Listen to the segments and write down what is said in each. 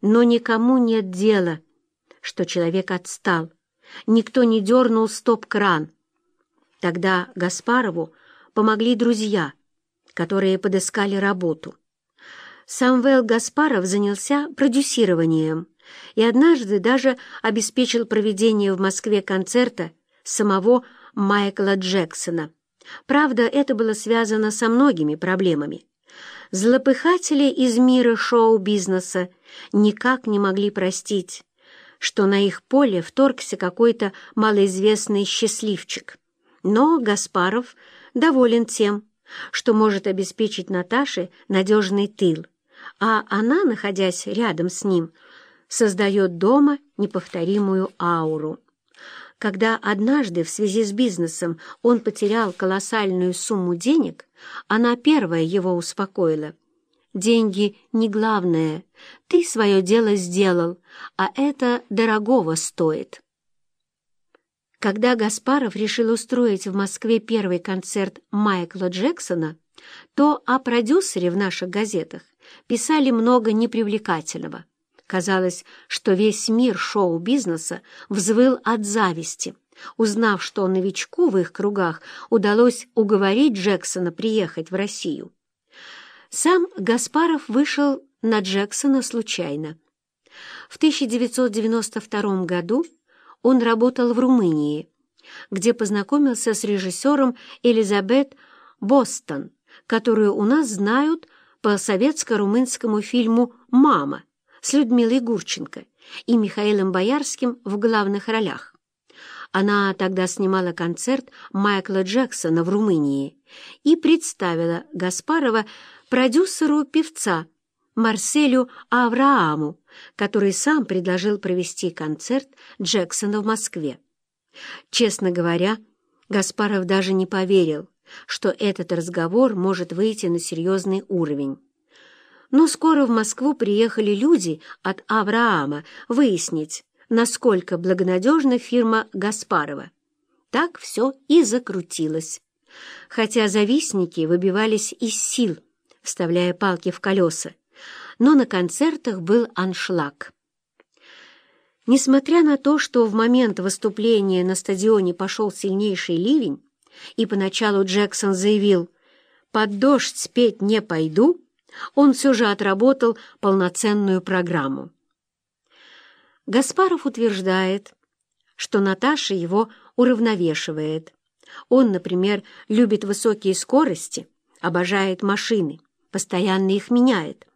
Но никому нет дела, что человек отстал. Никто не дернул стоп-кран. Тогда Гаспарову помогли друзья, которые подыскали работу. Самвел Гаспаров занялся продюсированием и однажды даже обеспечил проведение в Москве концерта самого Майкла Джексона. Правда, это было связано со многими проблемами. Злопыхатели из мира шоу-бизнеса никак не могли простить, что на их поле вторгся какой-то малоизвестный счастливчик. Но Гаспаров доволен тем, что может обеспечить Наташе надежный тыл, а она, находясь рядом с ним, создает дома неповторимую ауру. Когда однажды в связи с бизнесом он потерял колоссальную сумму денег, она первая его успокоила. «Деньги не главное. Ты свое дело сделал, а это дорогого стоит». Когда Гаспаров решил устроить в Москве первый концерт Майкла Джексона, то о продюсере в наших газетах писали много непривлекательного. Казалось, что весь мир шоу-бизнеса взвыл от зависти, узнав, что новичку в их кругах удалось уговорить Джексона приехать в Россию. Сам Гаспаров вышел на Джексона случайно. В 1992 году он работал в Румынии, где познакомился с режиссером Элизабет Бостон, которую у нас знают по советско-румынскому фильму «Мама» с Людмилой Гурченко и Михаилом Боярским в главных ролях. Она тогда снимала концерт Майкла Джексона в Румынии и представила Гаспарова продюсеру певца Марселю Аврааму, который сам предложил провести концерт Джексона в Москве. Честно говоря, Гаспаров даже не поверил, что этот разговор может выйти на серьезный уровень. Но скоро в Москву приехали люди от Авраама выяснить, насколько благонадежна фирма Гаспарова. Так все и закрутилось. Хотя завистники выбивались из сил, вставляя палки в колеса, но на концертах был аншлаг. Несмотря на то, что в момент выступления на стадионе пошел сильнейший ливень, и поначалу Джексон заявил «Под дождь спеть не пойду», он все же отработал полноценную программу. Гаспаров утверждает, что Наташа его уравновешивает. Он, например, любит высокие скорости, обожает машины, постоянно их меняет.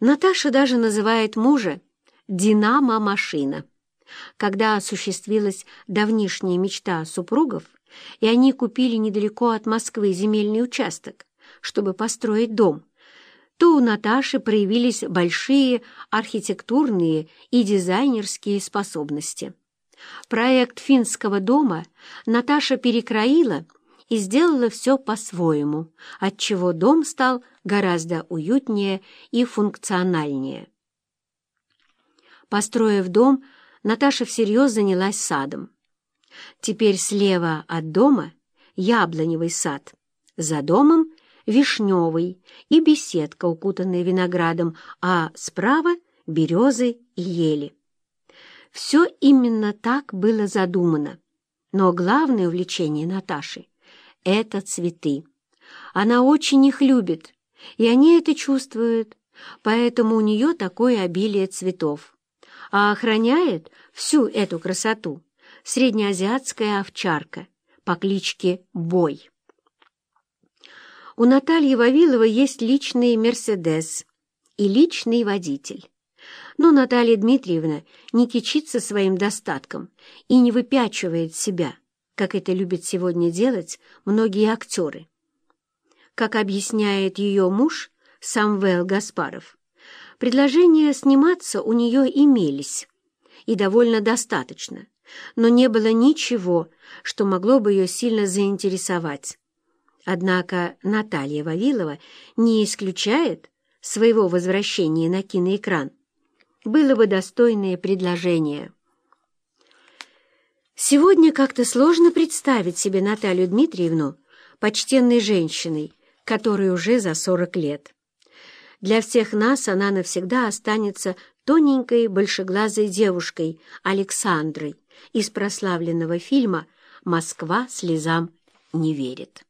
Наташа даже называет мужа «динамо-машина». Когда осуществилась давнишняя мечта супругов, и они купили недалеко от Москвы земельный участок, чтобы построить дом, то у Наташи проявились большие архитектурные и дизайнерские способности. Проект финского дома Наташа перекроила и сделала все по-своему, отчего дом стал гораздо уютнее и функциональнее. Построив дом, Наташа всерьез занялась садом. Теперь слева от дома яблоневый сад, за домом вишневый и беседка, укутанная виноградом, а справа — березы и ели. Все именно так было задумано. Но главное увлечение Наташи — это цветы. Она очень их любит, и они это чувствуют, поэтому у нее такое обилие цветов. А охраняет всю эту красоту среднеазиатская овчарка по кличке Бой. У Натальи Вавиловой есть личный «Мерседес» и личный водитель. Но Наталья Дмитриевна не кичится своим достатком и не выпячивает себя, как это любят сегодня делать многие актеры. Как объясняет ее муж Самвел Гаспаров, предложения сниматься у нее имелись, и довольно достаточно, но не было ничего, что могло бы ее сильно заинтересовать. Однако Наталья Вавилова не исключает своего возвращения на киноэкран. Было бы достойное предложение. Сегодня как-то сложно представить себе Наталью Дмитриевну почтенной женщиной, которой уже за сорок лет. Для всех нас она навсегда останется тоненькой большеглазой девушкой Александрой из прославленного фильма «Москва слезам не верит».